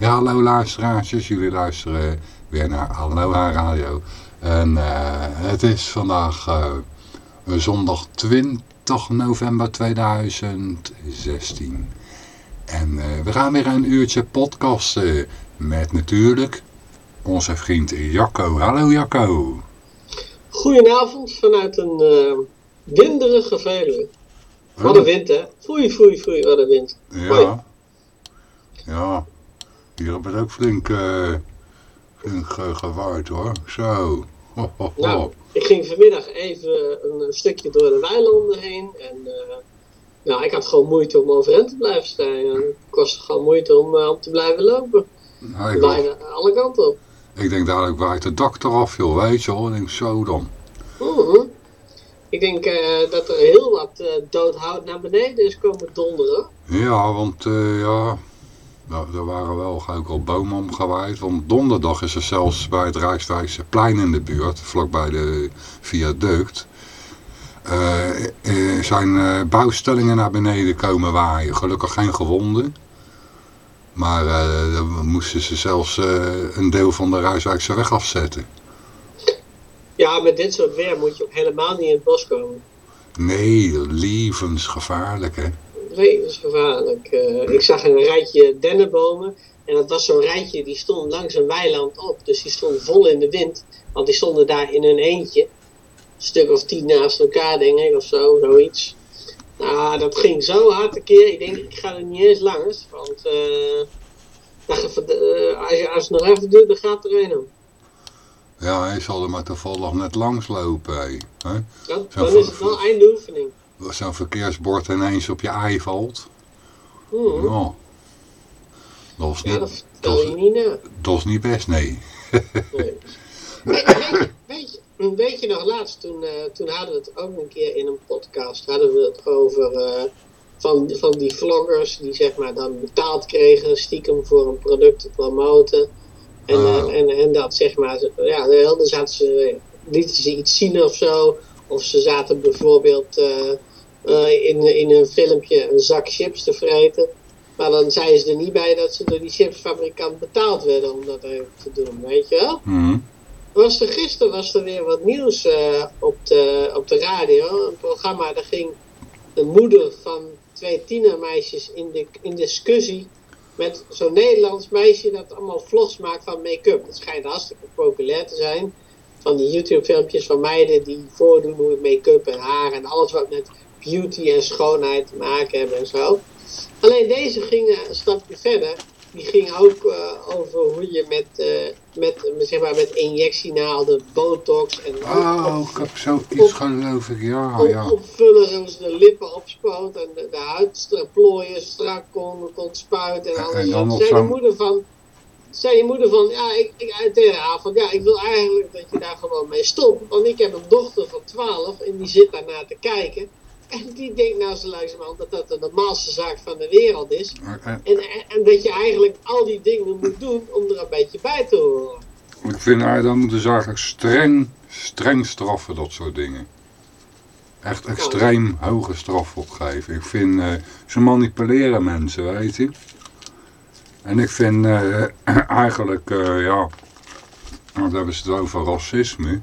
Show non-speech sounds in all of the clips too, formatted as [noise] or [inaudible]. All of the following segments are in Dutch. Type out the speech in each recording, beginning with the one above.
Ja, hallo luisteraars. Jullie luisteren weer naar Aloha Radio. En uh, het is vandaag uh, zondag 20 november 2016. En uh, we gaan weer een uurtje podcasten met natuurlijk onze vriend Jacco. Hallo Jacco. Goedenavond vanuit een winderige Veluwe. Wat een wind hè. Foei, foei, foei, wat een wind. Ja. Hoi. Ja. Hier hebben het ook flink, uh, flink gewaaid hoor. Zo. Ho, ho, ho. Nou, ik ging vanmiddag even een stukje door de weilanden heen. En uh, nou, ik had gewoon moeite om overeind te blijven staan. Het kostte gewoon moeite om, om te blijven lopen. Nou, Bijna alle kanten op. Ik denk dadelijk waait het dak eraf joh, weet je wel. Ik denk zo dan. -huh. Ik denk uh, dat er heel wat uh, doodhout naar beneden is komen donderen. Ja, want uh, ja, er waren wel ook al bomen omgewaaid. Want donderdag is er zelfs bij het Rijkswijkse plein in de buurt, vlakbij de viaduct, zijn bouwstellingen naar beneden komen waaien. Gelukkig geen gewonden. Maar dan moesten ze zelfs een deel van de Rijkswijkse weg afzetten. Ja, met dit soort weer moet je ook helemaal niet in het bos komen. Nee, levensgevaarlijk hè. Levensgevaarlijk. Uh, ik zag een rijtje dennenbomen. En dat was zo'n rijtje, die stond langs een weiland op. Dus die stond vol in de wind. Want die stonden daar in hun eentje. Een stuk of tien naast elkaar, denk ik, of zo, zoiets. Nou, dat ging zo hard een keer. Ik denk, ik ga er niet eens langs. Want uh, als, je, als het nog even duurt, dan gaat er een om. Ja, hij zal er maar toevallig net langs lopen. Hè? Ja, dan is het wel einde oefening. Zo'n verkeersbord ineens op je ei valt. Mm. Ja. Dat is niet, dat, niet na. dat is niet best, nee. nee. weet, weet, weet, je, weet, je nog laatst, toen, uh, toen hadden we het ook een keer in een podcast, hadden we het over uh, van, van die vloggers die zeg maar dan betaald kregen stiekem voor een product te promoten. En, uh. en, en dat zeg maar, ja, dan zaten ze, lieten ze iets zien of zo. Of ze zaten bijvoorbeeld uh, uh, in, in een filmpje een zak chips te vreten. Maar dan zeiden ze er niet bij dat ze door die chipsfabrikant betaald werden om dat even te doen, weet je wel? Mm. Was er, gisteren was er weer wat nieuws uh, op, de, op de radio. Een programma, daar ging de moeder van twee tienermeisjes in, de, in discussie met zo'n Nederlands meisje dat allemaal vlogs maakt van make-up. Het schijnt hartstikke populair te zijn. Van die YouTube filmpjes van meiden die voordoen hoe make-up en haar en alles wat met beauty en schoonheid te maken hebben en zo. Alleen deze ging een stapje verder. Die ging ook uh, over hoe je met, uh, met, zeg maar, met injectienaalden, botox en... Oh, ik heb zoiets geloof ik, ja, op, ja. Opvullen, de lippen opspoot en de, de huidplooien strak kon, kon spuiten en alles. En dan nog zei, de moeder van, zei je moeder van, ja, ik, ik tegen haar van, ja, ik wil eigenlijk dat je daar gewoon mee stopt. Want ik heb een dochter van 12 en die zit daarnaar te kijken. En [laughs] die denkt nou zo langzamerhand dat dat de normaalste zaak van de wereld is. Eh, En, en dat je eigenlijk al die dingen moet doen om er een beetje bij te horen. Ik vind, nou, dan moeten ze eigenlijk streng, streng straffen, dat soort dingen. Echt extreem hoge straf opgeven. Ik vind, eh, ze manipuleren mensen, weet je. En ik vind eh, [clears throat] eigenlijk, ja, dan hebben ze het over racisme.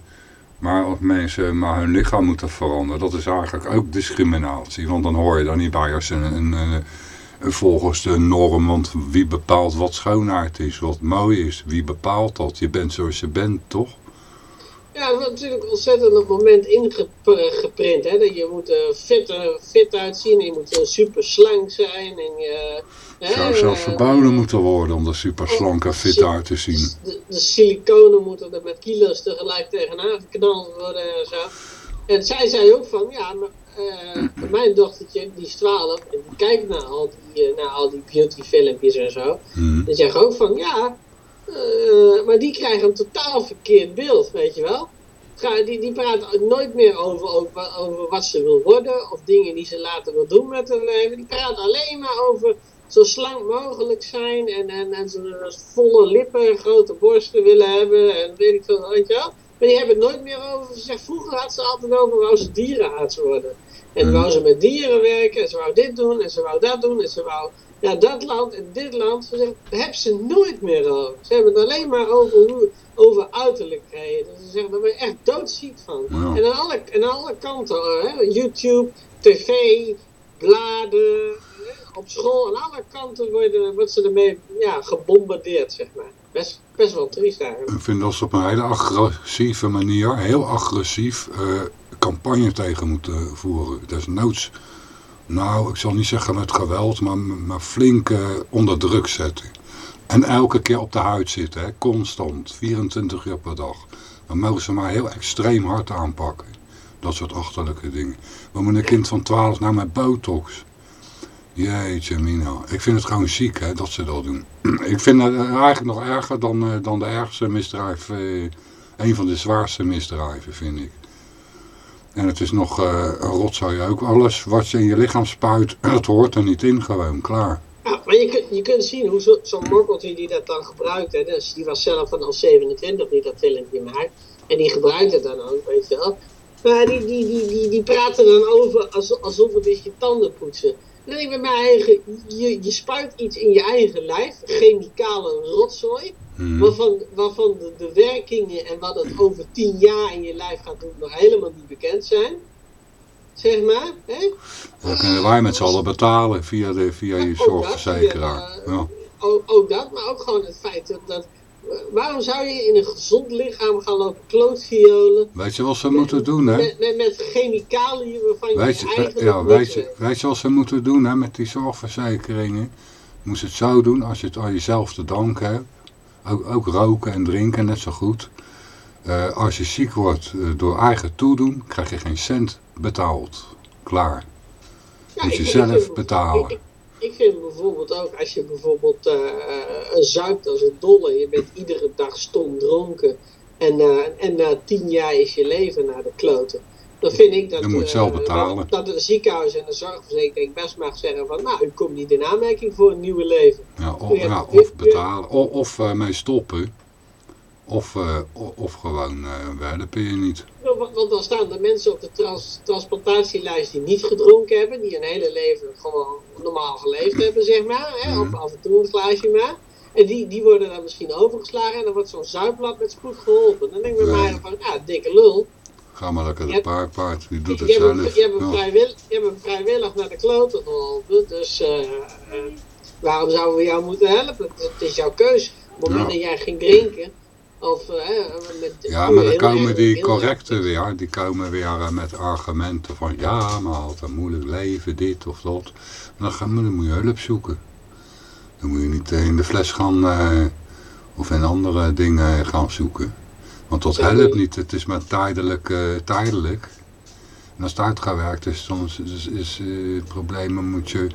Maar als mensen maar hun lichaam moeten veranderen, dat is eigenlijk ook discriminatie. Want dan hoor je daar niet bij als een, een volgens de norm. Want wie bepaalt wat schoonheid is, wat mooi is? Wie bepaalt dat? Je bent zoals je bent, toch? Ja, dat is natuurlijk ontzettend op het moment ingeprint. Hè? Dat je moet er fit, eh, fit uitzien, je moet eh, super slank zijn. En je, Zou zelfs eh, verboden moeten worden om er super slank en fit uit te zien. de, de siliconen moeten er met kilo's tegelijk tegenaan geknald worden en zo. En zij zei ook van, ja, maar, mijn dochtertje, die is 12, en die kijkt naar al die, naar al die beauty filmpjes en zo. Hm. Die zeggen ook van, ja, eh, maar die krijgen een totaal verkeerd beeld, weet je wel. Die, die praat nooit meer over, over, over wat ze wil worden of dingen die ze later wil doen met haar leven. Die praat alleen maar over zo slank mogelijk zijn en, en, en zo volle lippen en grote borsten willen hebben en weet ik veel, weet je wel. Maar die hebben het nooit meer over. Ze zegt, vroeger had ze altijd over wou ze dierenarts worden. En Hmm. wou ze met dieren werken en ze wou dit doen en ze wou dat doen en ze wou... Ja, dat land en dit land, ze hebben ze nooit meer over. Ze hebben het alleen maar over, hoe, over uiterlijkheden. Ze zeggen, daar ben je echt doodziek van. En aan alle, en aan alle kanten, hè, YouTube, tv, bladen, op school, aan alle kanten worden, wordt ze ermee ja, gebombardeerd, zeg maar. Best, best wel triest eigenlijk. Ik vind dat ze op een hele agressieve manier, heel agressief, eh, campagne tegen moeten voeren. Desnoods, nou, ik zal niet zeggen met geweld, maar, maar flink eh, onder druk zetten. En elke keer op de huid zitten, hè, constant, 24 uur per dag. Dan mogen ze maar heel extreem hard aanpakken. Dat soort achterlijke dingen. We moeten een kind van 12 nou met botox. Jeetje mina. Ik vind het gewoon ziek hè, dat ze dat doen. [clears throat] Ik vind het eigenlijk nog erger dan, eh, dan de ergste misdrijf. eh, een van de zwaarste misdrijven vind ik. En het is nog een rotzooi ook. Alles wat je in je lichaam spuit, [clears throat] dat hoort er niet in gewoon. Klaar. Ja, maar je kunt, je kunt zien hoe zo- zo'n mokkeltje die dat dan gebruikt, hè, dus die was zelf van al 27 die dat filmpje maakt, en die gebruikt het dan ook, weet je wel. Maar die, die, die, die, die praten dan over als, alsof het is je tanden poetsen. Ik bij mijn eigen, je, je spuit iets in je eigen lijf, chemicale rotzooi, Mhm. waarvan, waarvan de, de werkingen en wat het over 10 jaar in je lijf gaat doen nog helemaal niet bekend zijn. Zeg maar, hè? Dat kunnen wij met z'n allen betalen via, de, via je zorgverzekeraar. via, Ja. ook, ook dat, maar ook gewoon het feit dat, dat eh, waarom zou je in een gezond lichaam gaan lopen klootviolen Weet je wat ze moeten doen hè? met, met, met chemicaliën waarvan je Weet je, ja, niks weet, je, weet je wat ze moeten doen hè, met die zorgverzekeringen? Moet ze het zo doen als je het aan jezelf te danken hebt. Ook, ook roken en drinken net zo goed. Eh, als je ziek wordt eh, door eigen toedoen, krijg je geen cent betaald. Klaar. Ja, Moet je zelf betalen. Ik, vind bijvoorbeeld ook, als je bijvoorbeeld eh, eh, zuipt als een dolle, je bent iedere dag stom dronken en, en na tien jaar is je leven naar de kloten. Dan vind ik dat, Dan moet je eh, zelf betalen. dat, de ziekenhuis en de zorgverzekering best mag zeggen van, nou, u komt niet in aanmerking voor een nieuwe leven. Ja, of, Ja, of betalen, of, of eh, mee stoppen. Of, eh, of gewoon uh, werpen je niet. Want want dan staan er mensen op de trans transplantatielijst die niet gedronken hebben, die een hele leven gewoon normaal geleefd hebben, zeg maar. Hè, Mhm. Of af en toe een glaasje maar. En die, die worden dan misschien overgeslagen en dan wordt zo'n zuiblad met spoed geholpen. Dan denk ik bij mij van, ja, dikke lul. Ga maar lekker de Je- paardpaard, die Je, doet het je, hebt, je, hebt hem Ja. vrijwillig, je hebt hem vrijwillig naar de kloten geholpen, dus eh, eh, waarom zouden we jou moeten helpen? Het, is jouw keus. Op het moment Ja. dat jij ging drinken, of eh, met, Ja, maar dan komen die heel correcte weer, die komen weer met argumenten van ja, maar had een moeilijk leven, dit of dat. Dan, gaan, dan moet je hulp zoeken. Dan moet je niet in de fles gaan of in andere dingen gaan zoeken. Want dat helpt niet, het is maar tijdelijk. eh, tijdelijk. En als het uitgewerkt is, dan is, is, eh, probleem, dan moet je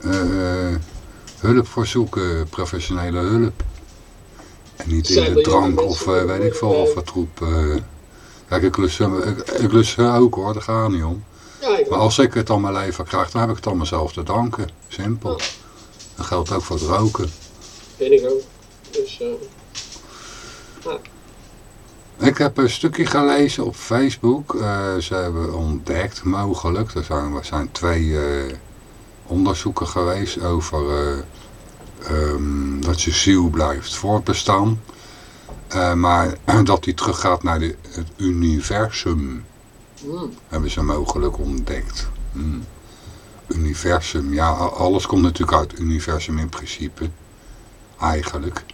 eh, eh, hulp voor zoeken, professionele hulp. En niet in de drank of eh, weet ik veel of wat troep. eh. Kijk, ik lust, eh, ik, ik lust eh, ook hoor, daar gaat niet om. Ja, Maar als ik het aan mijn leven krijg, dan heb ik het aan mezelf te danken. Simpel. Dat geldt ook voor het roken. vind ik ook. Dus, eh, Ik heb een stukje gelezen op Facebook. Eh, ze hebben ontdekt, mogelijk, er zijn, er zijn twee eh, onderzoeken geweest over eh, ehm, dat je ziel blijft voortbestaan. Maar [clears throat] dat die teruggaat naar de, het universum, mm, hebben ze mogelijk ontdekt. Hmm. Universum, ja, alles komt natuurlijk uit het universum in principe. Eigenlijk.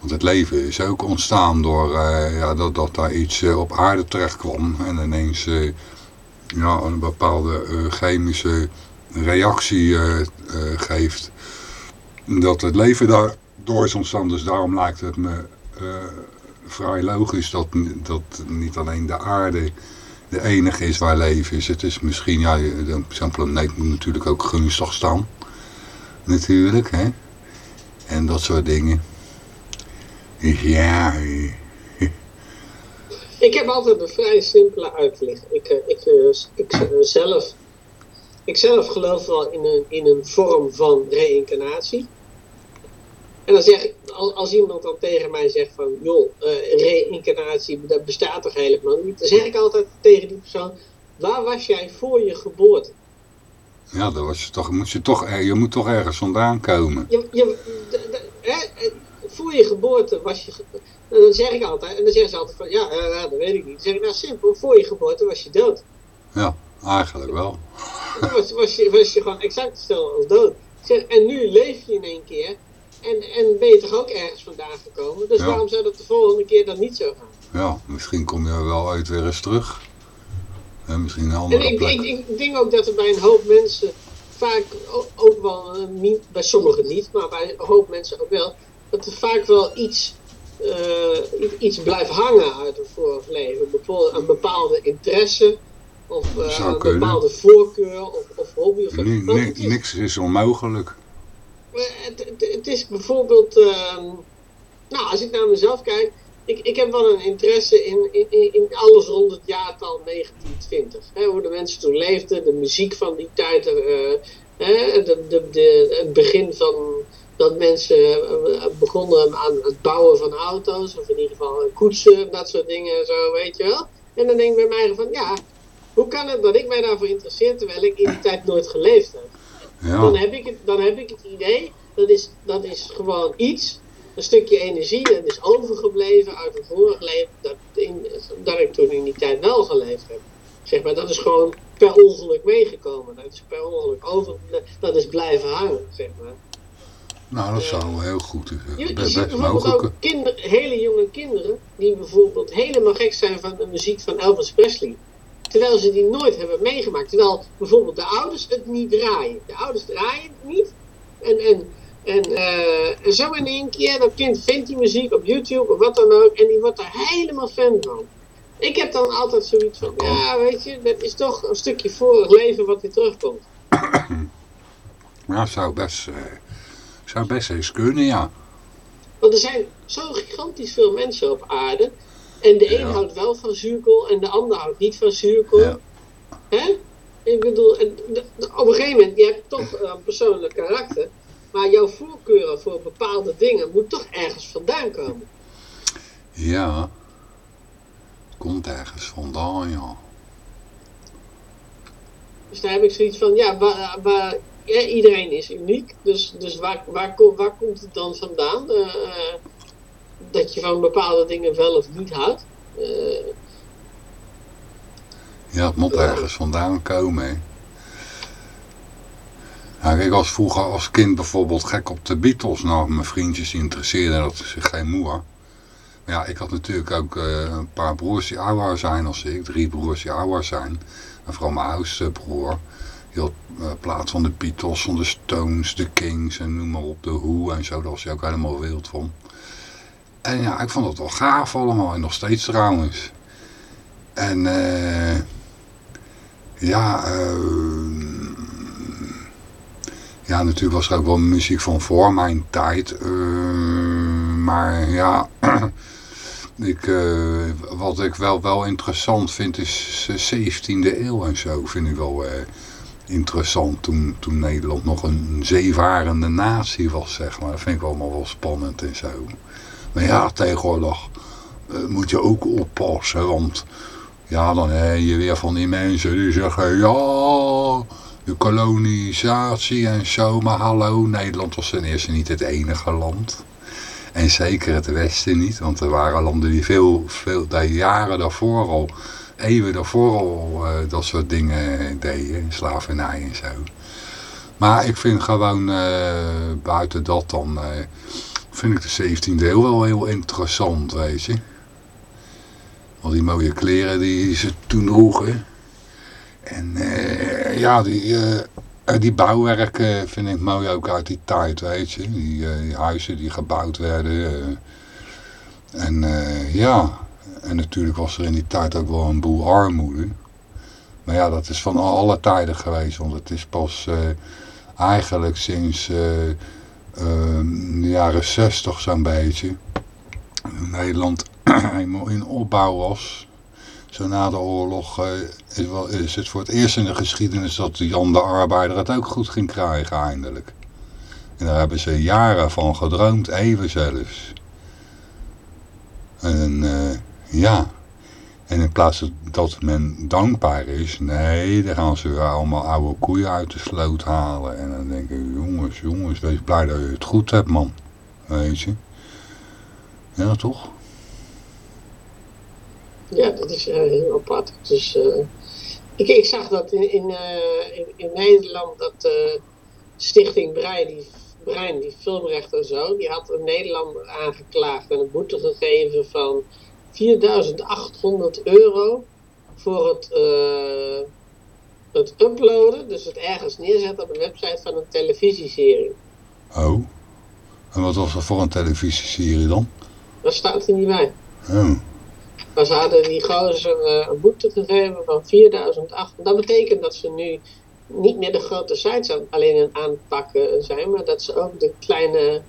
Want het leven is ook ontstaan door eh, ja, dat, dat daar iets eh, op aarde terecht kwam. En ineens eh, ja, een bepaalde chemische reactie geeft. Dat het leven daardoor is ontstaan. Dus daarom lijkt het me vrij logisch dat, dat niet alleen de aarde de enige is waar leven is. Het is misschien, ja, zo'n planeet moet natuurlijk ook gunstig staan. Natuurlijk, hè. En dat soort dingen. Dus ja, [laughs] Ik heb altijd een vrij simpele uitleg. Ik, eh, ik, eh, ik, eh, zelf, ik zelf geloof wel in een, in een vorm van reïncarnatie. En dan zeg ik, als, als iemand dan tegen mij zegt van, joh, eh reïncarnatie, dat bestaat toch helemaal niet. Dan zeg ik altijd tegen die persoon, waar was jij voor je geboorte? Ja, dan was je, toch, moet je, toch, je moet toch ergens vandaan komen. Je, je, hè, voor je geboorte was je... Dan zeg ik altijd, en dan zeggen ze altijd van, ja, ja, dat weet ik niet. Dan zeg ik, nou simpel, voor je geboorte was je dood. Ja, eigenlijk wel. Dan was, was, je, was je gewoon exact hetzelfde als dood. Zeg, en nu leef je in één keer en, en ben je toch ook ergens vandaan gekomen. Dus Ja. waarom zou dat de volgende keer dan niet zo gaan? Ja, misschien kom je wel uit weer eens terug. Misschien een En andere ik, plek. ik, ik denk ook dat er bij een hoop mensen vaak ook wel, eh, bij sommigen niet, maar bij een hoop mensen ook wel, dat er vaak wel iets, i- iets blijft hangen uit een vorig leven. Bijvoorbeeld een bepaalde interesse, of eh, een kunnen. bepaalde voorkeur, of, of hobby. Of, Ni- Want ni- het is- niks is onmogelijk. Het, het, het is bijvoorbeeld, ehm, nou als ik naar mezelf kijk, ik, ik heb wel een interesse in, in, in- alles rond het jaartal 1920. Hè, hoe de mensen toen leefden, de muziek van die tijd, eh, hè, de, de, de, het begin van dat mensen eh, begonnen aan het bouwen van auto's, of in ieder geval koetsen, dat soort dingen en zo, weet je wel. En dan denk ik bij mij van, ja, hoe kan het dat ik mij daarvoor interesseer terwijl ik in die tijd nooit geleefd heb? dan, heb ik het, dan heb ik het idee, dat is, dat is gewoon iets, een stukje energie, dat is overgebleven uit een vorig leven, dat, in, dat ik toen in die tijd wel geleefd heb. Zeg maar, dat is gewoon per ongeluk meegekomen. Dat is per ongeluk over, dat is blijven hangen, zeg maar. Nou dat zou wel heel goed Je, zijn. je Best ziet bijvoorbeeld mogelijk. ook kinder, hele jonge kinderen die bijvoorbeeld helemaal gek zijn van de muziek van Elvis Presley. Terwijl ze die nooit hebben meegemaakt. Terwijl bijvoorbeeld de ouders het niet draaien. De ouders draaien het niet. En, en, en, en zo in één keer, dat kind vindt die muziek op YouTube of wat dan ook. En die wordt er helemaal fan van. Ik heb dan altijd zoiets van, ja weet je, dat is toch een stukje vorig leven wat weer terugkomt. Ja, zou best, eh, zou best eens kunnen, ja. Want er zijn zo gigantisch veel mensen op aarde. En de een Ja. houdt wel van zuurkool en de ander houdt niet van zuurkool. Ja. Hè? Ik bedoel, en de- de- op een gegeven moment, je hebt toch een persoonlijk karakter. Maar jouw voorkeuren voor bepaalde dingen moet toch ergens vandaan komen. Ja. Komt ergens vandaan, ja. Dus daar heb ik zoiets van, ja, waar, waar, ja, iedereen is uniek. Dus, dus waar, waar, waar komt het dan vandaan? eh, eh, dat je van bepaalde dingen wel of niet houdt? Eh, Ja, het moet ergens vandaan komen, hè. Ja, kijk, als vroeger als kind bijvoorbeeld gek op de Beatles, nou, mijn vriendjes die interesseerden dat zich geen moer. Maar ja, ik had natuurlijk ook een paar broers die ouder zijn als ik, drie broers die ouder zijn. En vooral mijn oudste broer, had eh, plaats van de Beatles, van de Stones, de Kings en noem maar op, de Who en zo, daar was hij ook helemaal wild van. En ja, ik vond het wel gaaf allemaal, en nog steeds trouwens. En eh ja, eh, ja, natuurlijk was er ook wel muziek van voor mijn tijd. eh, maar ja, [clears throat] ik, eh, wat ik wel, wel interessant vind is de 17e eeuw en zo. Vind ik wel eh, interessant toen, toen Nederland nog een zeevarende natie was, zeg maar. Dat vind ik allemaal wel spannend en zo. Maar ja, tegenwoordig eh, moet je ook oppassen, want... Ja, dan heb je weer van die mensen die zeggen, ja, de kolonisatie en zo. Maar hallo, Nederland was ten eerste niet het enige land. En zeker het Westen niet, want er waren landen die veel, veel de jaren daarvoor al, eeuwen daarvoor al eh, dat soort dingen deden, slavernij en zo. Maar ik vind gewoon, eh, buiten dat dan, eh, vind ik de 17e eeuw wel heel interessant, weet je. Al die mooie kleren die ze toen droegen. En ja, die, die bouwwerken vind ik mooi ook uit die tijd, weet je. Die, huizen die gebouwd werden. en ja, en natuurlijk was er in die tijd ook wel een boel armoede. Maar ja, dat is van alle tijden geweest. Want het is pas eh, eigenlijk sinds eh, eh, de jaren 60 zo'n beetje. Nederland [clears throat] helemaal in opbouw was. Zo na de oorlog eh, is, is het voor het eerst in de geschiedenis dat Jan de Arbeider het ook goed ging krijgen eindelijk. En daar hebben ze jaren van gedroomd, even zelfs. En ja, En in plaats dat men dankbaar is, nee, dan gaan ze allemaal oude koeien uit de sloot halen. En dan denk ik, jongens, jongens, wees blij dat je het goed hebt, man. Weet je. Ja, toch? Ja, dat is uh, heel apart. Dus, uh, ik, ik zag dat in, in, in, in, Nederland, dat Stichting Brein, die, Brein, die filmrechter en zo, die had een Nederlander aangeklaagd en een boete gegeven van 4800 euro voor het, het uploaden, dus het ergens neerzetten op een website van een televisieserie. Oh, en wat was er voor een televisieserie dan? Dat staat er niet bij. Oh. Maar ze hadden die gozer uh, een boete gegeven van 4008. Dat betekent dat ze nu niet meer de grote sites aan, alleen aan aanpakken zijn, maar dat ze ook de kleine,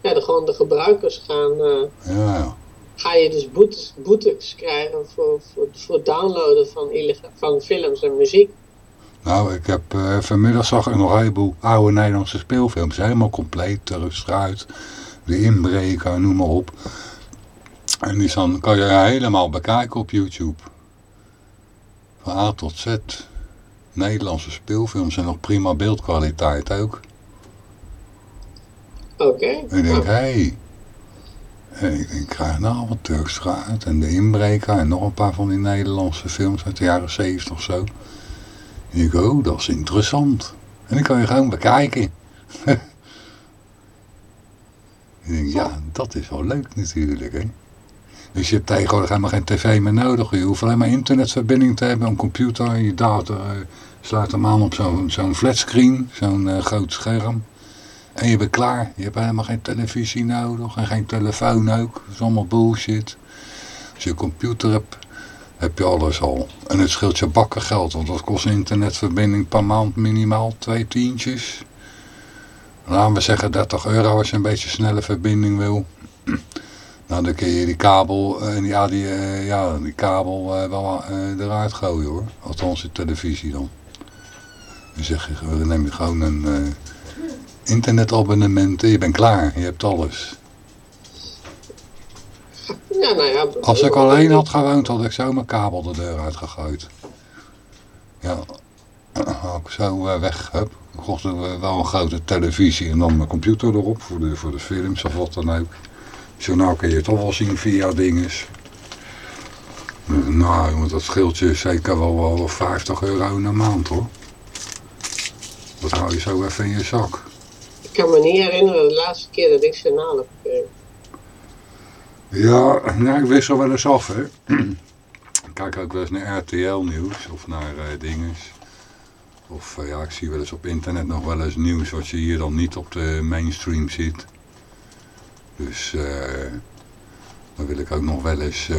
ja, de, gewoon de gebruikers gaan. Uh, ja. Ga je dus boetes, boetes krijgen voor, voor, voor downloaden van, van films en muziek. Nou, ik heb uh, vanmiddag zag ik nog een heleboel oude Nederlandse speelfilms. Helemaal compleet, Terugstruit, De Inbreker, noem maar op. En die dan kan je helemaal bekijken op YouTube. Van A tot Z. Nederlandse speelfilms en nog prima beeldkwaliteit ook. Oké. Okay. En ik denk, hé. Hey. En ik denk, krijg nou wat Turkstraat en De Inbreker en nog een paar van die Nederlandse films uit de jaren 70 of zo. En ik oh, dat is interessant. En dan kan je gewoon bekijken. [laughs] ik denk, ja, dat is wel leuk natuurlijk, hè. Dus je hebt tegenwoordig helemaal geen tv meer nodig. Je hoeft alleen maar internetverbinding te hebben, een computer, je data. Uh, sluit hem aan op zo'n zo'n flatscreen, zo'n uh, groot scherm. En je bent klaar. Je hebt helemaal geen televisie nodig en geen telefoon ook. Dat is allemaal bullshit. Als je een computer hebt, heb je alles al. En het scheelt je bakken geld, want dat kost een internetverbinding per maand minimaal twee tientjes. Laten we zeggen 30 euro als je een beetje snelle verbinding wil. [clears throat] Nou, dan kun je die kabel, uh, ja, die, uh, ja, die kabel uh, wel eruit gooien hoor. Althans de televisie dan. Dan zeg je, dan neem je gewoon een internetabonnement en je bent klaar. Je hebt alles. Ja, nou ja, Als ik alleen had gewoond, had ik zo mijn kabel de deur uitgegooid. Ja, [clears throat] als ik zo weg heb. Ik kocht wel een grote televisie en dan mijn computer erop voor de, voor de films of wat dan ook. Journaal kun je het toch wel zien via dinges. Nou, want dat scheelt je zeker wel, wel 50 euro in de maand hoor. Dat hou je zo even in je zak. Ik kan me niet herinneren de laatste keer dat ik journaal heb gekregen. Ja, nou, ik wissel wel eens af hè. ik kijk ook wel eens naar RTL nieuws of naar uh, dinges. Of uh, ja, ik zie wel eens op internet nog wel eens nieuws wat je hier dan niet op de mainstream ziet. Dus uh, dan wil ik ook nog wel eens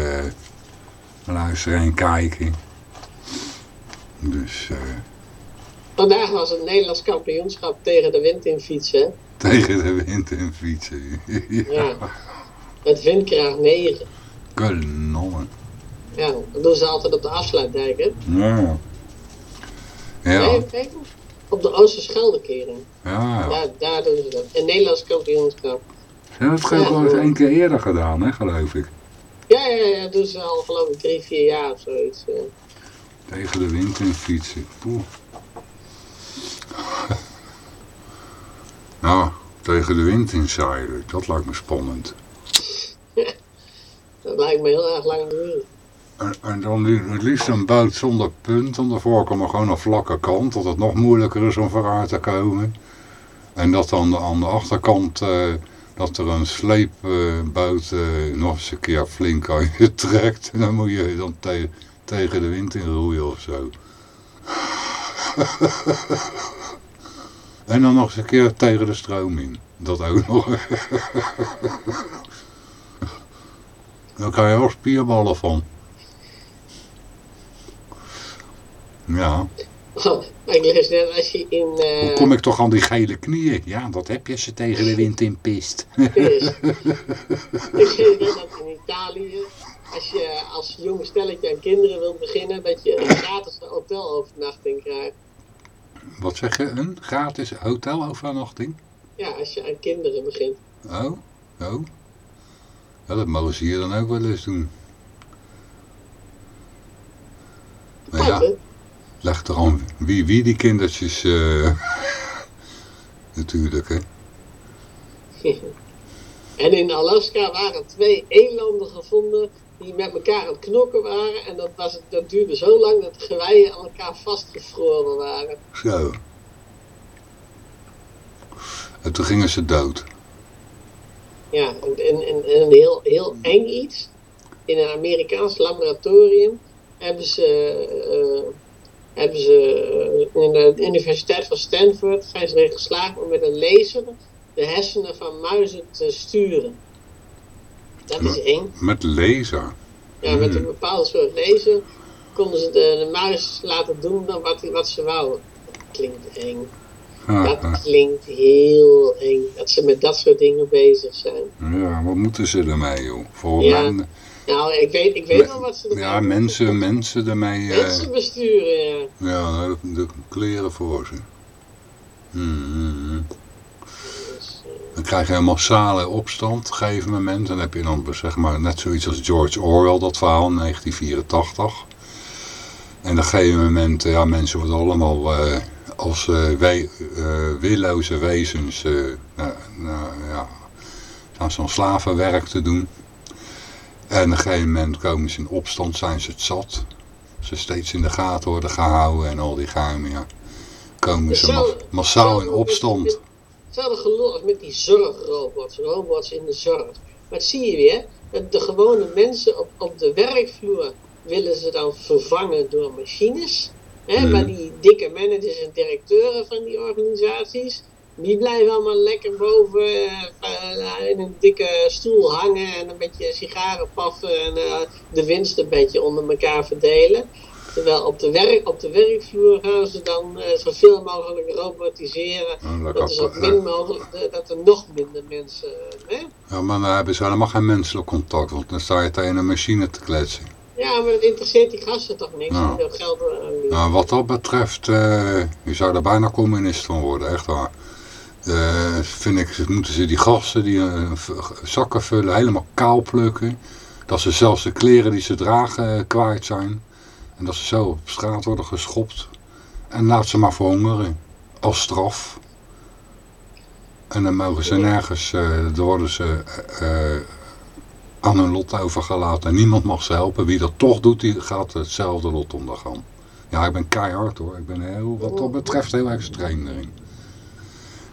luisteren en kijken. Dus... Uh, Vandaag was het Nederlands kampioenschap tegen de wind in fietsen. Tegen de wind in fietsen. ja. ja. Met windkracht 9. Kanonnen. Ja, dat doen ze altijd op de afsluitdijk, hè? Ja. Ja. Nee, kijk, op de Oosterscheldekering. Ja. Daar, daar doen ze dat. Een Nederlands kampioenschap. Ze hebben het ja, al eens één keer eerder gedaan, hè, geloof ik. Ja, ja, ja, doen ze al geloof ik drie, vier jaar of zoiets. Tegen de wind in fietsen. Poeh. Nou, tegen de wind in zeilen, dat lijkt me spannend. [laughs] dat lijkt me heel erg lang duren. En, en dan het liefst een boot zonder punt aan de voorkant, maar gewoon een vlakke kant, dat het nog moeilijker is om vooruit te komen. En dat de, aan de achterkant... Uh, dat er een sleepboot uh, nog eens een keer flink aan je [laughs] trekt. En dan moet je dan te tegen de wind in roeien of zo. [laughs] en dan nog eens een keer tegen de stroom in. Dat ook nog. dan krijg je ook spierballen van. Ja. Ik lees net als je in... Uh... Hoe kom ik toch aan die gele knieën? Ja, dat heb je ze tegen de wind in pist. ik lees net dat in Italië, als je als jong stelletje aan kinderen wilt beginnen, dat je een gratis hotelovernachting krijgt. Wat zeg je? Een gratis hotelovernachting? Ja, als je aan kinderen begint. Oh, oh. Ja, dat mogen ze hier dan ook wel eens doen. Maar ja, leg er aan wie, wie die kindertjes... eh, [laughs] natuurlijk, hè. [laughs] En in Alaska waren twee elanden gevonden die met elkaar aan het knokken waren. En dat, was, dat duurde zo lang dat de geweien aan elkaar vastgevroren waren. Zo. En toen gingen ze dood. Ja, en, en, en en een heel, heel eng iets. In een Amerikaans laboratorium hebben ze, eh, hebben ze eh, in de Universiteit van Stanford zijn ze erin geslaagd om met een laser de hersenen van muizen te sturen. Dat is eng. Met laser. Ja, met een Hmm. bepaald soort laser konden ze de, de muis laten doen dan wat, wat ze wouden. Dat klinkt eng. Dat klinkt heel eng. Dat ze met dat soort dingen bezig zijn. ja, wat moeten ze ermee, joh? Voor Ja, men- Nou, ik weet, ik weet wel wat ze ermee ja, mensen, mensen ermee... eh, Mensen besturen, ja. ja, de, de kleren voor ze. Hmm. Eh, Dan krijg je een massale opstand op een gegeven moment. Dan heb je dan zeg maar net zoiets als George Orwell, dat verhaal, 1984. En op een gegeven moment, ja, mensen worden allemaal eh, als eh we, eh, willoze wezens, eh nou, nou, ja, aan zo'n slavenwerk te doen. En op een gegeven moment komen ze in opstand, zijn ze het zat. Ze steeds in de gaten worden gehouden en al die geheimen, ja. Komen ze ma- massaal in opstand. Hetzelfde geloof als met die zorgrobots, robots in de zorg. Maar zie je weer, dat de gewone mensen op, op de werkvloer willen ze dan vervangen door machines. Hè? Mhm. Maar die dikke managers en directeuren van die organisaties, die blijven allemaal lekker boven eh, in een dikke stoel hangen en een beetje sigaren paffen en eh, de winst een beetje onder elkaar verdelen. Terwijl op de, werk, op de werkvloer gaan ze dan eh, zoveel mogelijk robotiseren. Dat Dat is ook min mogelijk, dat er nog minder mensen. Hè? Ja, maar dan hebben ze helemaal geen menselijk contact, want dan sta je tegen een machine te kletsen. Ja, maar dat interesseert die gasten toch niks. Nou. Dat geld eh. Nou, wat dat betreft, eh, je zou er bijna communist van worden, echt waar. Vind ik, moeten ze die gasten die zakken vullen, helemaal kaal plukken. Dat ze zelfs de kleren die ze dragen kwijt zijn. En dat ze zo op straat worden geschopt. En laat ze maar verhongeren. Als straf. En dan mogen ze nergens, eh dan worden ze eh, eh, aan hun lot overgelaten. En niemand mag ze helpen. Wie dat toch doet, die gaat hetzelfde lot ondergaan. Ja, ik ben keihard hoor. Ik ben heel, wat dat betreft heel extreem erin.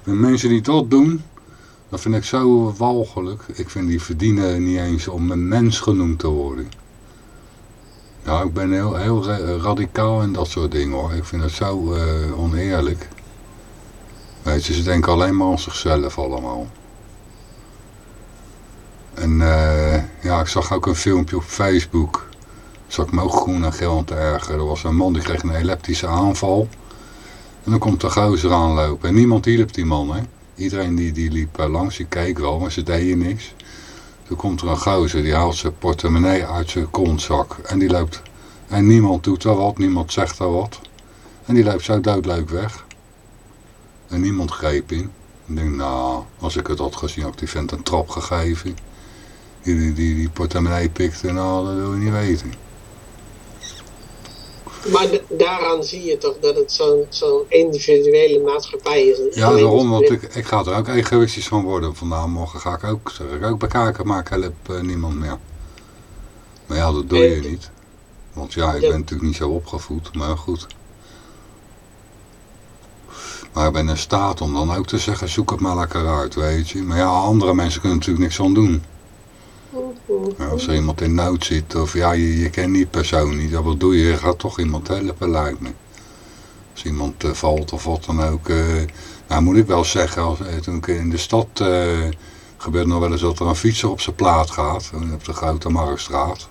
En mensen die dat doen, dat vind ik zo walgelijk. Ik vind die verdienen niet eens om een mens genoemd te worden. Ja, ik ben heel, heel ra- radicaal in dat soort dingen hoor. Ik vind het zo eh, oneerlijk. Weet je, ze denken alleen maar aan zichzelf allemaal. En eh, ja, ik zag ook een filmpje op Facebook. Zag ik me ook groen en geel te ergeren. Er was een man die kreeg een epileptische aanval. En dan komt de gozer aanlopen. En niemand hielp die man, hè. Iedereen die, die liep eh, langs, die keek wel, maar ze deden niks. Toen komt er een gozer, die haalt zijn portemonnee uit zijn kontzak. En die loopt... En niemand doet er wat, niemand zegt er wat. En die loopt zo doodleuk weg. En niemand greep in. Ik denk, nou, als ik het had gezien, had ik die vent een trap gegeven. Die, die, die, die portemonnee pikte, nou, dat wil je niet weten. Maar daaraan zie je toch dat het zo'n zo'n individuele maatschappij is. Ja, daarom, want het- ik, ik ga er ook egoïstisch van worden. Vandaag morgen ga ik ook, zeg ik ook bekijken, maar ik help eh, niemand meer. Maar ja, dat doe je niet. Want ja, ik ben natuurlijk niet zo opgevoed, maar goed. Maar ik ben in staat om dan ook te zeggen, zoek het maar lekker uit, weet je. Maar ja, andere mensen kunnen natuurlijk niks aan doen. Als er iemand in nood zit, of ja, je, je kent die persoon niet, ja, wat doe je? Je gaat toch iemand helpen, lijkt me. Als iemand eh, valt of wat dan ook. eh, nou, moet ik wel zeggen, als, eh, toen ik in de stad eh gebeurt nog wel eens dat er een fietser op zijn plaat gaat, op de Grote Marktstraat.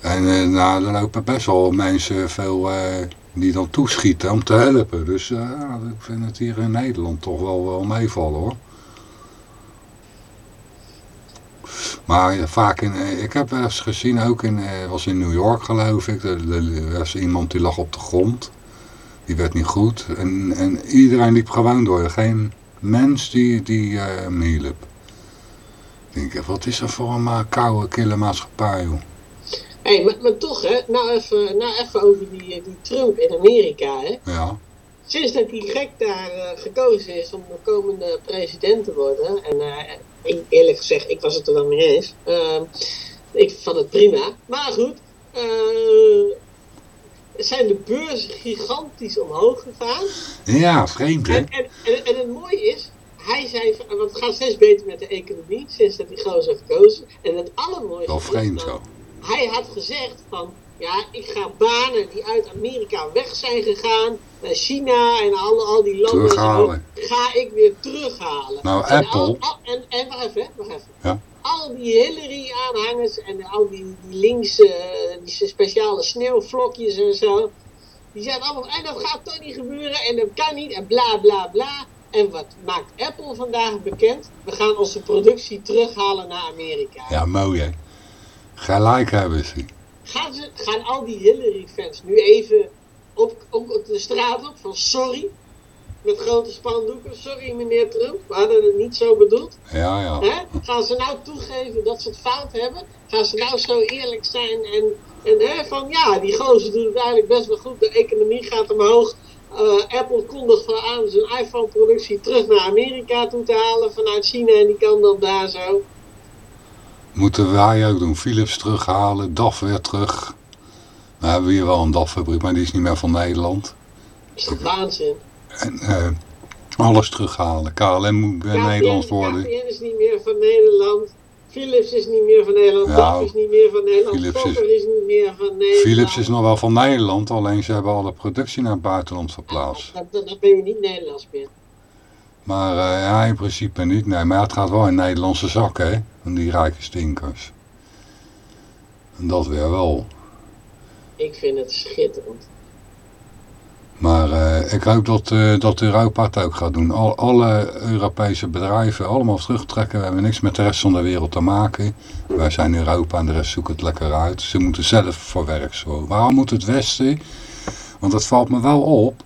En nou, er lopen best wel mensen veel die dan toeschieten om te helpen. Dus ik vind het hier in Nederland toch wel, wel meevallen hoor. Maar ja, vaak in, eh, ik heb wel eens gezien, ook in, eh, was in New York geloof ik, er, er was iemand die lag op de grond. Die werd niet goed. En, en iedereen liep gewoon door. Geen mens die, die eh, hem hielp. Ik denk, wat is er voor een eh, koude, kille maatschappij, joh. hey, maar, maar toch, hè, nou even, nou even over die, eh, die Trump in Amerika. Hè. Ja. Sinds dat die gek daar uh, gekozen is om de komende president te worden, en uh, ik, eerlijk gezegd, ik was het er wel mee eens. Uh, ik vond het prima. Maar goed, zijn de beurzen gigantisch omhoog gegaan. Ja, vreemd hè? En, en, en, en het mooie is, hij zei, want het gaat steeds beter met de economie sinds dat hij gozer gekozen. En het allermooiste Wel vreemd zo. Hij had gezegd van, ja, ik ga banen die uit Amerika weg zijn gegaan, naar China en al, al die landen, Terughalen. ga ik weer terughalen. Nou, en Apple. Al, al, en, en wacht even, wacht even. Ja. Al die Hillary-aanhangers en al die, die linkse, die speciale sneeuwvlokjes en zo, die zeiden allemaal, en dat gaat toch niet gebeuren en dat kan niet en bla bla bla. En wat maakt Apple vandaag bekend? We gaan onze productie terughalen naar Amerika. Ja, mooi hè. Gelijk hebben ze. Gaan, ze, gaan al die Hillary-fans nu even op, op, de straat op van sorry? Met grote spandoeken. Sorry meneer Trump, we hadden het niet zo bedoeld. Ja, ja. Gaan ze nou toegeven dat ze het fout hebben? Gaan ze nou zo eerlijk zijn en, en hè, van ja, die gozer doet het eigenlijk best wel goed. De economie gaat omhoog. Uh, Apple kondigt van aan zijn iPhone-productie terug naar Amerika toe te halen vanuit China en die kan dan daar zo. Moeten wij ook doen. Philips terughalen, DAF weer terug. We hebben hier wel een DAF-fabriek, maar die is niet meer van Nederland. Dat is waanzin? En uh, alles terughalen. KLM moet weer KPN, Nederlands worden. KPN is niet meer van Nederland. Philips is niet meer van Nederland. Ja, DAF is niet meer van Nederland. Philips is- is... niet meer van Nederland. Philips is nog wel van Nederland, alleen ze hebben alle productie naar het buitenland verplaatst. Dan, dan ben je niet Nederlands meer. Maar eh, ja, in principe niet. Nee, maar het gaat wel in Nederlandse zakken, hè. Van die rijke stinkers. En dat weer wel. Ik vind het schitterend. Maar eh, ik hoop dat, eh, dat Europa het ook gaat doen. Al, alle Europese bedrijven allemaal terugtrekken. We hebben niks met de rest van de wereld te maken. Wij zijn Europa en de rest zoekt het lekker uit. Ze moeten zelf voor werk zorgen. Waarom moet het Westen? Want dat valt me wel op.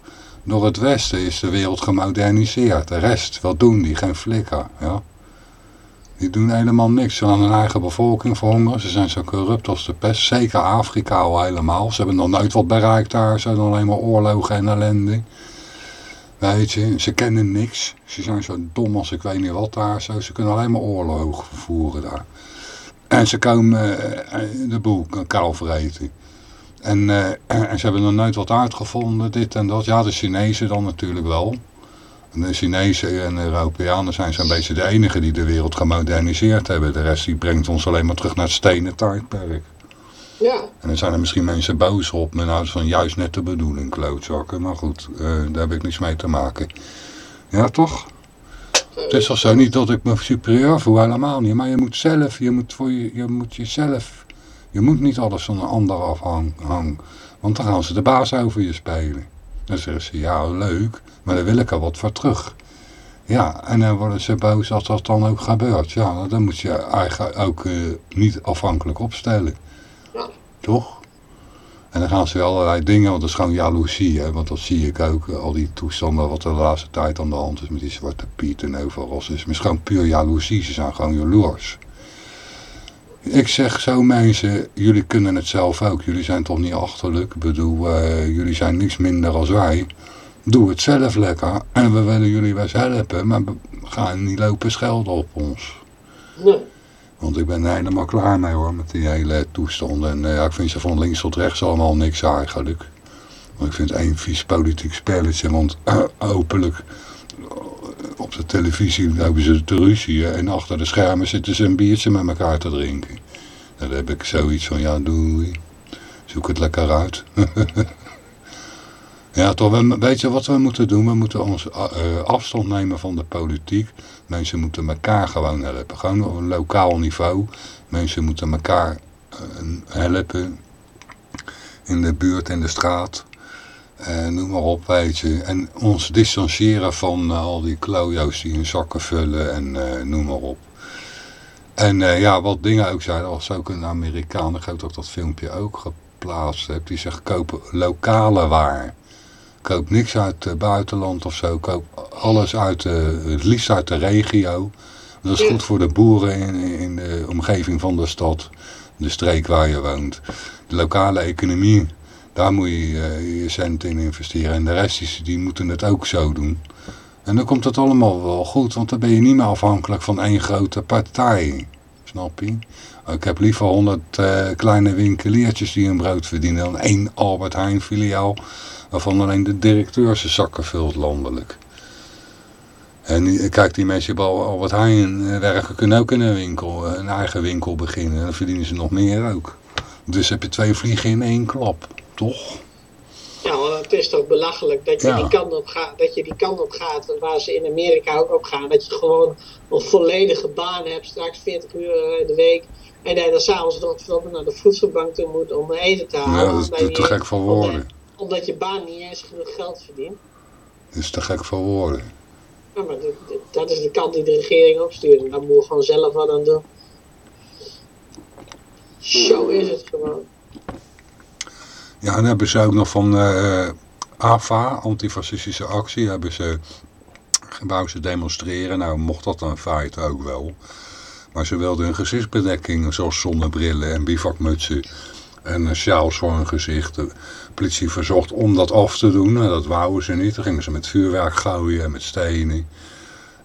Door het Westen is de wereld gemoderniseerd. De rest, wat doen die? Geen flikker. Ja? Die doen helemaal niks. Ze aan hun eigen bevolking verhongeren. Ze zijn zo corrupt als de pest. Zeker Afrika al helemaal. Ze hebben nog nooit wat bereikt daar. Ze hebben alleen maar oorlogen en ellende. Weet je, ze kennen niks. Ze zijn zo dom als ik weet niet wat daar. Zo. Ze kunnen alleen maar oorlogen voeren daar. En ze komen eh, de boel kaal vreten. En, eh, [clears throat] en ze hebben nog nooit wat uitgevonden, dit en dat. Ja, de Chinezen dan natuurlijk wel. En de Chinezen en de Europeanen zijn zo'n beetje de enigen die de wereld gemoderniseerd hebben. De rest die brengt ons alleen maar terug naar het stenen tijdperk. Ja, En dan zijn er misschien mensen boos op me. Nou, is van juist net de bedoeling, klootzakken. Maar goed, eh, daar heb ik niks mee te maken. Ja, toch? Het is toch zo niet dat ik me superieur voel, helemaal niet. Maar je moet zelf, je moet, voor je, je moet jezelf... Je moet niet alles van een ander afhangen. Want dan gaan ze de baas over je spelen. Dan zeggen ze, ja leuk, maar dan wil ik er wat voor terug. Ja, en dan worden ze boos als dat dan ook gebeurt. Ja, dan moet je eigen ook eh, niet afhankelijk opstellen. Ja. Toch? En dan gaan ze allerlei dingen, want dat is gewoon jaloezie. Hè? Want dat zie ik ook, eh, al die toestanden wat de laatste tijd aan de hand is met die zwarte piet en overal. Het is gewoon puur jaloezie, ze zijn gewoon jaloers. Ik zeg zo mensen, jullie kunnen het zelf ook. Jullie zijn toch niet achterlijk. Ik bedoel, eh, jullie zijn niks minder als wij. Doe het zelf lekker. En we willen jullie best helpen, maar we gaan niet lopen schelden op ons. nee. Want ik ben er helemaal klaar mee hoor, met die hele toestand. En eh, ja, ik vind ze van links tot rechts allemaal niks eigenlijk. Want ik vind één vies politiek spelletje, want eh, openlijk op de televisie lopen ze te ruzie en achter de schermen zitten ze een biertje met elkaar te drinken. Dan heb ik zoiets van, ja doei, zoek het lekker uit. [laughs] ja toch, we- weet je wat we moeten doen? We moeten ons eh, afstand nemen van de politiek. Mensen moeten elkaar gewoon helpen. Gewoon op een lokaal niveau. Mensen moeten elkaar eh, helpen. In de buurt, in de straat. Eh, noem maar op, weet je. En ons distancieren van eh, al die klojo's die hun zakken vullen en eh, noem maar op. En ja, wat dingen ook zijn. Was ook een Amerikaan, ik geloof dat dat filmpje ook geplaatst heb. Die zegt koop lokale waar. Koop niks uit het buitenland of zo. Koop alles uit het liefst uit de regio. Dat is goed voor de boeren in, in de omgeving van de stad. De streek waar je woont. De lokale economie, daar moet je uh, je cent in investeren. En de rest die moeten het ook zo doen. En dan komt het allemaal wel goed, want dan ben je niet meer afhankelijk van één grote partij. Snap je? Ik heb liever honderd uh, kleine winkeliertjes die hun brood verdienen dan één Albert Heijn filiaal waarvan alleen de directeur zijn zakken vult landelijk. En kijk, die mensen bij Albert Heijn eh, werken kunnen ook in een winkel, een eigen winkel beginnen. En dan verdienen ze nog meer ook. Dus heb je twee vliegen in één klap, toch? Ja, want het is toch belachelijk dat je, ja. die kant op gaat, dat je die kant op gaat waar ze in Amerika ook op gaan. Dat je gewoon een volledige baan hebt, straks 40 uur de week. En dat je dan s'avonds naar de voedselbank toe moet om eten te halen. Ja, dat is te gek voor woorden. Omdat, omdat, je baan niet eens genoeg geld verdient. Dat is te gek voor woorden. Ja, maar dat, dat is de kant die de regering opstuurt. En daar moet je gewoon zelf wat aan doen. Zo is het gewoon. Ja, en hebben ze ook nog van uh, AFA, antifascistische actie, hebben ze, wou ze demonstreren. Nou, mocht dat dan in feite ook wel. Maar ze wilden een gezichtsbedekking, zoals zonnebrillen en bivakmutsen en sjaals voor hun gezicht. De politie verzocht om dat af te doen. Nou, dat wouden ze niet. Dan gingen ze met vuurwerk gooien en met stenen.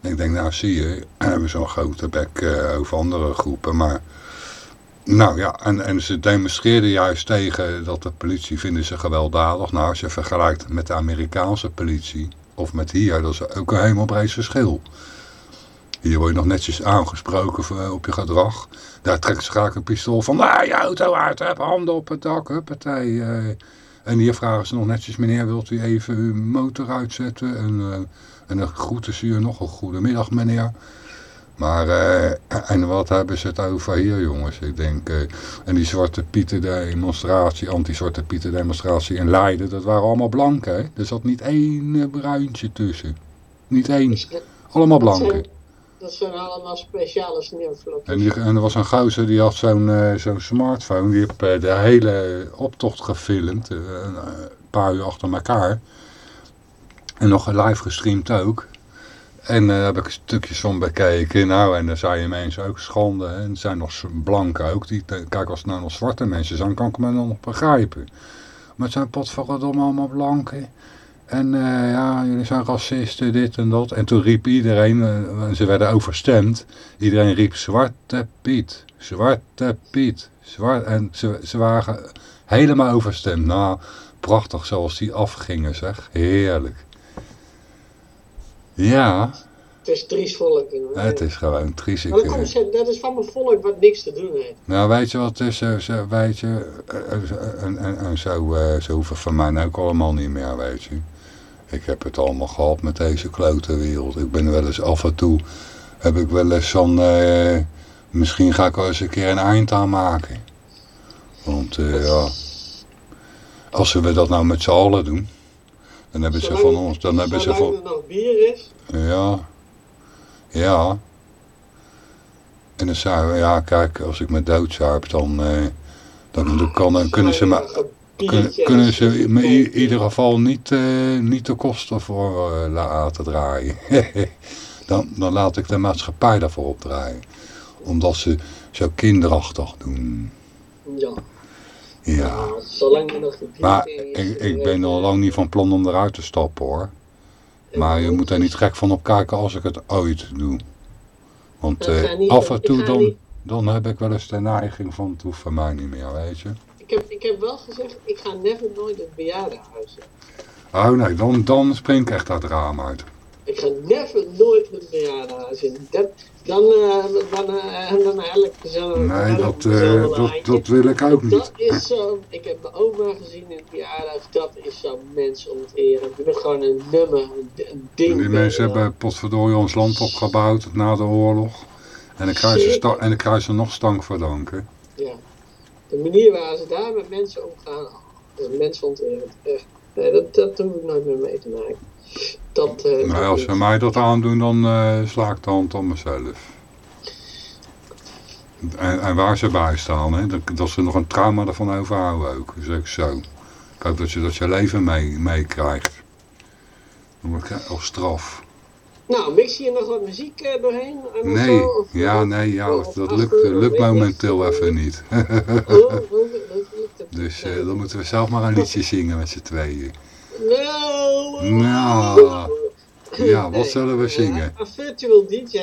En ik denk, nou zie je, [clears throat] hebben zo'n grote bek uh, over andere groepen. Maar, nou ja, en, en ze demonstreerden juist tegen dat de politie vinden ze gewelddadig. Nou, als je vergelijkt met de Amerikaanse politie, of met hier, dat is ook een helemaal breed verschil. Hier word je nog netjes aangesproken op je gedrag. Daar trekt ze graag een pistool van, ah, je auto uit, heb handen op het dak, huppatee. Uh, en hier vragen ze nog netjes, meneer, wilt u even uw motor uitzetten? En, uh, en dan groeten ze je nog een goedemiddag, meneer. Maar, uh, en wat hebben ze het over hier, jongens? Ik denk, en die Zwarte Pieter demonstratie, anti-Zwarte Pieter demonstratie in Leiden, dat waren allemaal blanken, hè? Er zat niet één bruintje tussen. Niet één. Allemaal blanken. Dat zijn allemaal speciale sneeuwvlokken. En, die, en er was een gozer die had zo'n uh, zo'n smartphone. Die uh, de hele optocht gefilmd. Uh, een paar uur achter elkaar. En nog live gestreamd ook. En daar heb ik stukjes van bekeken. Nou, en dan zei je mensen ook schande. En zijn nog blanken ook. Die, kijk, als het nou nog zwarte mensen zijn, kan ik me nog begrijpen. Maar het zijn potverdomme allemaal blanken. En uh, ja, jullie zijn racisten, dit en dat. En toen riep iedereen, uh, ze werden overstemd. Iedereen riep Zwarte Piet, Zwarte Piet. Zwart, en ze, ze waren helemaal overstemd. Nou, prachtig zoals die afgingen zeg. Heerlijk. Ja. Het is triest volk. Hoor. Het is gewoon triest. Maar dat, komt, dat is van mijn volk wat niks te doen heeft. Nou, weet je wat is? Zo, weet je, en, en, en zo, zo hoeven van mij ook allemaal niet meer, weet je. Ik heb het allemaal gehad met deze klote wereld. Ik ben wel eens af en toe, heb ik wel eens van, uh, misschien ga ik wel eens een keer een eind aan maken. Want uh, ja, als we dat nou met z'n allen doen, dan hebben ze van ons, dan hebben ze van... er nog bier is? Ja, ja. En dan zeggen we, ja kijk, als ik me doodzuip, dan, uh, dan, dan, kan, kunnen ze me kunnen, kunnen ze me in ieder geval niet, uh, niet de kosten voor uh, laten draaien. [laughs] dan, dan laat ik de maatschappij daarvoor opdraaien. Omdat ze zo kinderachtig doen. Ja. Ja. zolang je nog maar ik, ik ben al lang niet van plan om eruit te stappen hoor. Maar je moet er niet gek van opkijken als ik het ooit doe. Want uh, af en toe dan, dan heb ik wel eens de neiging van het hoeft van mij niet meer, weet je ik heb, ik heb wel gezegd, ik ga never nooit het bejaardenhuis Oh nee, dan, dan spring ik echt dat raam uit. Ik ga never nooit het bejaardenhuis in. Dat, dan, uh, dan, uh, dan eigenlijk. Nee, dat, uh, dat, dat wil ik ook niet. Dat is zo, ik heb mijn oma gezien in het bejaardenhuis, dat is zo mensonterend. Je bent gewoon een nummer, een, een ding. En die mensen hebben potverdorie ons land opgebouwd na de oorlog. En dan krijg je nog stank voor danken. Ja de manier waar ze daar met mensen omgaan, dat is mensonterend. Echt. Nee, dat, dat hoef ik nooit meer mee te maken. Dat, uh, nou, als ze mij dat aandoen, dan uh, sla ik de hand aan mezelf. En, en waar ze bij staan, hè, dat, dat ze nog een trauma ervan overhouden ook. Dus ik zo. Ik hoop dat je dat je leven meekrijgt. Mee als straf. Nou, mix je nog wat muziek eh, doorheen? En Nee, zo, of- ja, nee, ja, of- dat, of lukt, ik momenteel even niet. Oh, oh, [laughs] Dus eh, dan moeten we zelf maar een liedje zingen met z'n tweeën. Nou, Nou, ja, wat zullen we zingen? Een virtual DJ,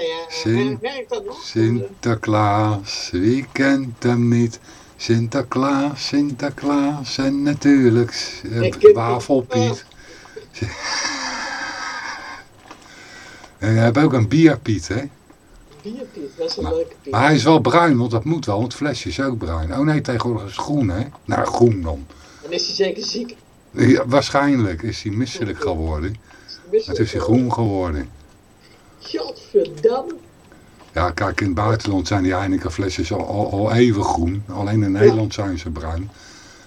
werkt dat nog? Sinterklaas, wie kent hem niet? Sinterklaas, Sinterklaas en natuurlijk eh, Wafelpiet. En je hebt ook een bierpiet, hè? Bierpiet, dat is een Maar- leuke piet. Maar hij is wel bruin, want dat moet wel, want het flesje is ook bruin. Oh nee, tegenwoordig is het groen, hè? Nou, groen dan. Dan is hij zeker ziek. Ja, waarschijnlijk is hij misselijk geworden. Het is hij groen geworden. Godverdamme. Ja, kijk, in het buitenland zijn die Heineken flesjes al, al, al even groen. Alleen in Nederland zijn ze bruin.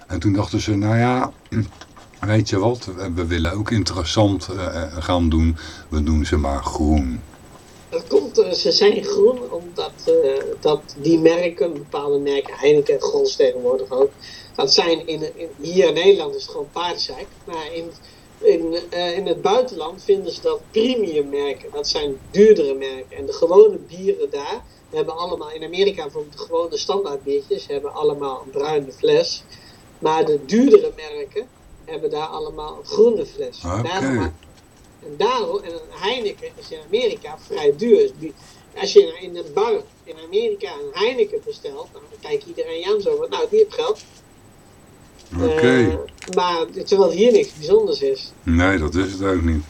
En toen dachten ze, nou ja, [clears throat] weet je wat, we- willen ook interessant eh, eh, gaan doen. We doen ze maar groen. Dat komt, ze zijn groen omdat eh, dat die merken, bepaalde merken, Heineken en Gros tegenwoordig ook, dat zijn in, in, hier in Nederland is het gewoon paardzeik, maar in, in, eh, in het buitenland vinden ze dat premium merken, dat zijn duurdere merken. En de gewone bieren daar hebben allemaal, in Amerika bijvoorbeeld de gewone standaard biertjes, hebben allemaal een bruine fles, maar de duurdere merken hebben daar allemaal een groene fles. Daarom maakt- en daarom, en een Heineken is in Amerika vrij duur. Dus die- als je in een bar in Amerika een Heineken bestelt, nou, dan kijkt iedereen aan zo van, nou, die heeft geld. Oké. Eh, maar terwijl hier niks bijzonders is. Nee, dat is het ook niet.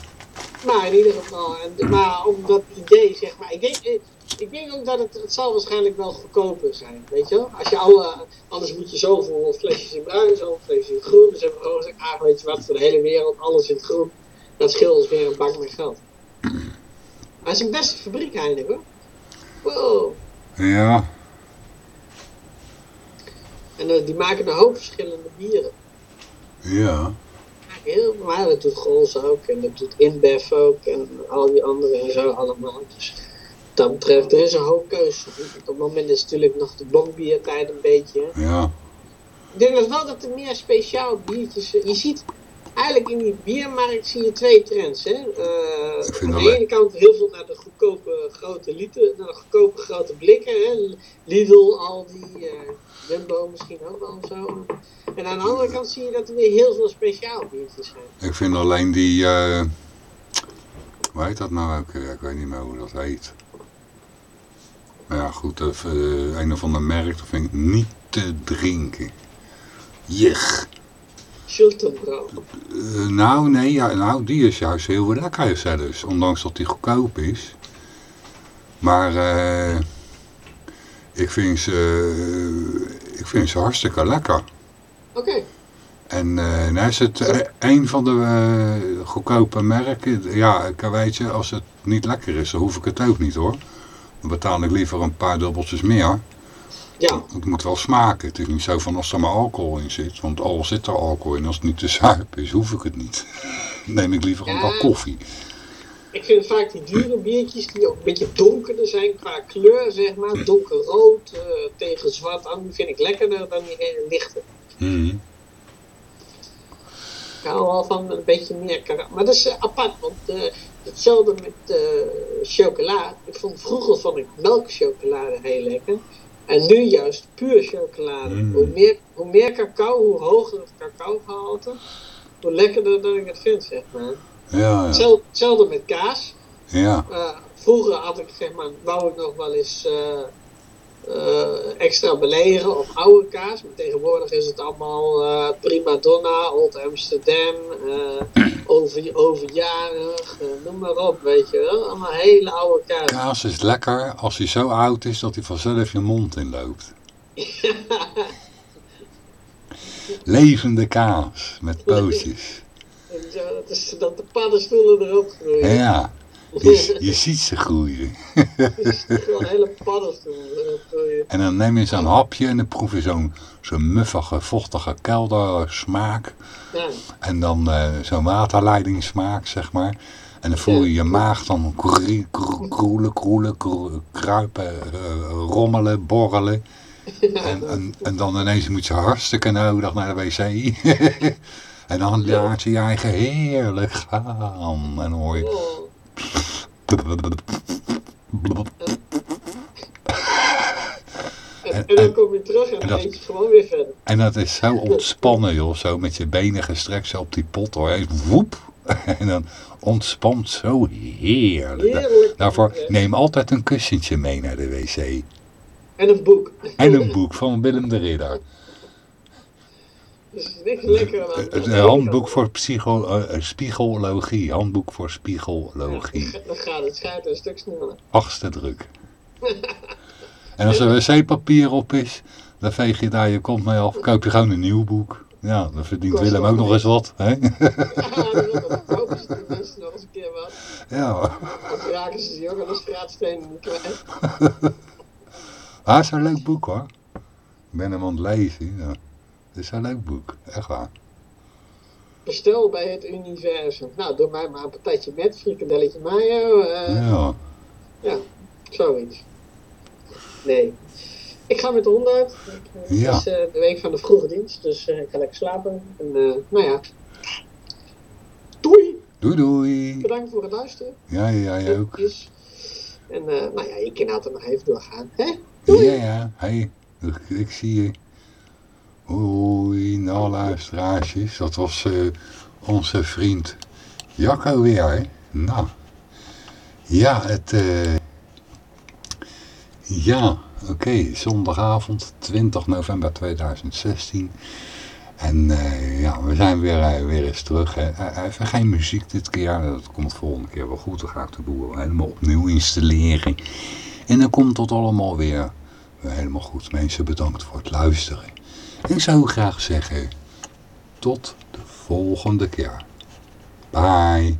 Maar in ieder geval, en, maar om dat idee, zeg maar, ik denk, ik denk ook dat het, het zal waarschijnlijk wel goedkoper zijn, weet je wel? Als je alle, anders moet je zoveel flesjes in bruin, zoveel flesjes in groen, dus hebben we gewoon gezegd, ah, weet je wat, voor de hele wereld, alles in het groen, dat scheelt ons weer een bak met geld. Maar het is een beste fabriek, Heineken, hoor. Wow. Ja, En eh, die maken een hoop verschillende bieren. ja. heel, maar dat doet Grols ook en dat doet InBev ook en al die anderen en zo allemaal. Dus wat dat betreft, er is een hoop keuze. Op het moment is natuurlijk nog de bombiertijd een beetje. Ja, Ik denk dat wel dat er meer speciaal biertjes... Je ziet eigenlijk in die biermarkt zie je twee trends. Hè? Eh, aan de ene kant heel veel naar de goedkope grote liter, naar de goedkope grote blikken. Hè? Lidl, Aldi, eh Jumbo misschien ook wel zo. En aan de andere kant zie je dat er weer heel veel speciaal biertjes zijn. ik vind alleen die, eh hoe heet dat nou ook? Ik weet niet meer hoe dat heet. Maar ja, goed, eh, een of ander merk, dat vind ik niet te drinken. Jech. Schultenbrouw. Eh, nou, nee, ja, nou, die is juist heel lekker zelfs. Ondanks dat die goedkoop is. Maar eh, ik, vind ze, ik vind ze hartstikke lekker. Oké. En eh nou is het eh, een van de eh, goedkope merken. Ja, ik weet je, als het niet lekker is, dan hoef ik het ook niet hoor. Dan betaal ik liever een paar dubbeltjes meer. Ja, Het moet wel smaken. Het is niet zo van als er maar alcohol in zit. Want al zit er alcohol in, als het niet te zuip is, hoef ik het niet. [laughs] Dan neem ik liever een Ja. koffie. Ik vind vaak die dure biertjes die ook een beetje donkerder zijn qua kleur, zeg maar. Donkerrood eh, tegen zwart aan, die vind ik lekkerder dan die hele lichte. Mhm. Ik hou wel van een beetje meer karakter. Maar dat is eh, apart, want eh, hetzelfde met chocola. Ik vond, vroeger vond ik melkchocolade heel lekker. En nu juist puur chocolade. Mm. Hoe, meer, hoe meer cacao, hoe hoger het cacaogehalte, hoe lekkerder dat ik het vind, zeg maar. Ja, ja. Hetzelfde, met kaas. ja. Vroeger had ik, zeg maar, wou ik nog wel eens eh, eh, extra belegen of oude kaas. Maar tegenwoordig is het allemaal eh, prima donna, Old Amsterdam, [clears throat] over, overjarig, noem maar op, weet je wel. Allemaal hele oude kaas. Kaas is lekker als hij zo oud is dat hij vanzelf je mond inloopt. [laughs] Levende kaas met pootjes. En zo, dat is dat de paddenstoelen erop groeien. Ja, je, je ziet ze groeien. [laughs] Gewoon hele paddenstoelen erop groeien. En dan neem je zo'n hapje en dan proef je zo'n zo'n muffige, vochtige keldersmaak. Ja, En dan eh, zo'n waterleidingssmaak, zeg maar. En dan voel je je maag dan kroe- kroe- kroelen, kroelen, kroe- kruipen, eh, rommelen, borrelen. En, en, en dan ineens moet je hartstikke nodig naar de wc. [laughs] en dan laat je je eigen heerlijk gaan. En hoor je... En, en dan kom je terug en en dan eet je gewoon weer verder. En dat is zo ontspannen, joh. Zo met je benen gestrekt zo op die pot, hoor. Hey, Woep. [laughs] En dan ontspant zo heerlijk. Heerlijk. Daarvoor neem altijd een kussentje mee naar de wc. En een boek. En een boek van Willem de Ridder. Niks lekker aan. Het het handboek voor psycho, eh, spiegologie. Handboek voor spiegologie. Dan gaat het schuit een stuk sneller. Achtste druk. En als er wc-papier op is, dan veeg je daar je kont mee af. Koop je gewoon een nieuw boek. Ja, dan verdient Kost Willem ook nog eens wat. Hè? Ja, dan kopen ze tenminste nog eens een keer wat. Ja, Dan raken ze die ook aan de straatstenen niet kwijt. Ah, het is een leuk boek hoor. Ik ben hem aan het lezen. Ja. Het is een leuk boek, echt waar. Bestel bij het universum. Nou, doe mij maar een patatje met, frikandelletje mayo. eh Ja. ja, zoiets. Nee. Ik ga met de hond uit. Ja. Het is eh, de week van de vroege dienst, dus eh, ik ga lekker slapen. En nou ja. Doei! Doei doei. Bedankt voor het luisteren. Ja, ja, jij ook. En nou ja, je kan altijd nog even doorgaan. Hè? Ja, ja. Hey, ik zie je. Hoi, nou luisteraartjes. Dat was eh, onze vriend Jacco weer, hè. Nou. Ja, het... eh, ja, oké. Zondagavond, 20 november 2016. En eh, ja, we zijn weer, weer eens terug. Even geen muziek dit keer. Dat komt de volgende keer wel goed. Dan ga ik de boel helemaal opnieuw installeren. En dan komt het allemaal weer helemaal goed. Mensen, bedankt voor het luisteren. Ik zou graag zeggen, tot de volgende keer. Bye.